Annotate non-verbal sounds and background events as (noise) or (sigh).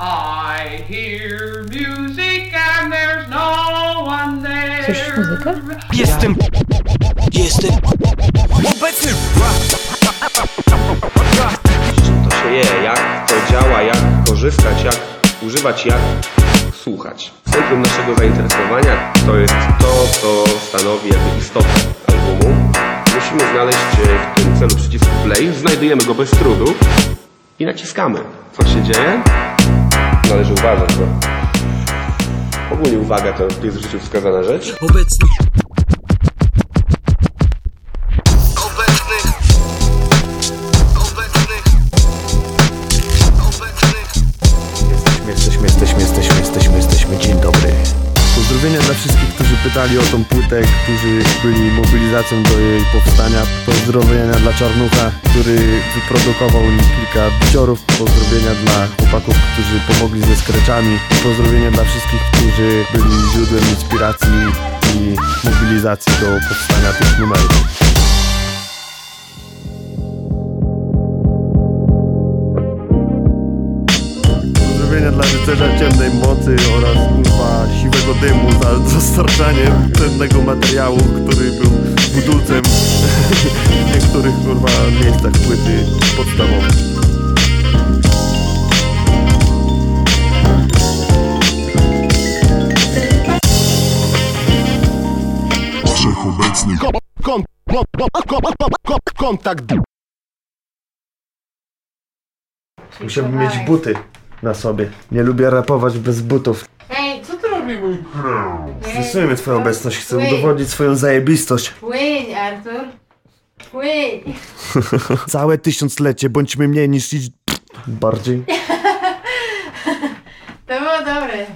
I hear music and there's no one there. Słyszysz muzykę? Jestem. Jestem. Obecny. czym to się je, jak to działa, jak korzystać, jak używać, jak słuchać. Centrum naszego zainteresowania to jest to, co stanowi jakby istotę albumu. Musimy znaleźć e, w tym celu przycisk play, znajdujemy go bez trudu i naciskamy. Co się dzieje? Należy uważać, bo ogólnie uwaga to jest w życiu wskazana rzecz. Obecny. obecnych, obecnych, obecnych. Jesteśmy, jesteśmy, jesteśmy, jesteśmy, jesteśmy, jesteśmy. Dzień dobry. Pozdrowienia dla wszystkich, którzy pytali o tą płytę, którzy byli mobilizacją do jej powstania. Pozdrowienia dla Czarnucha, który wyprodukował kilka biciorów. Pozdrowienia dla chłopaków, którzy pomogli ze skreczami. Pozdrowienia dla wszystkich, którzy byli źródłem inspiracji i mobilizacji do powstania tych numerów. Pozdrowienia dla rycerza ciemnej mocy oraz dymu za dostarczanie cennego materiału, który był budulcem (laughs) w niektórych kurwa miejscach płyty podstawowej. kon, kon, kon, kon, kontakt. Musiałbym mieć buty na sobie. Nie lubię rapować bez butów. Robisz? Stresuję twoją obecność, chcę Płyń. udowodnić swoją zajebistość. Płyń, Artur. Płyń. Całe tysiąclecie, bądźmy mniej niż... (laughs) Bardziej. To było dobre.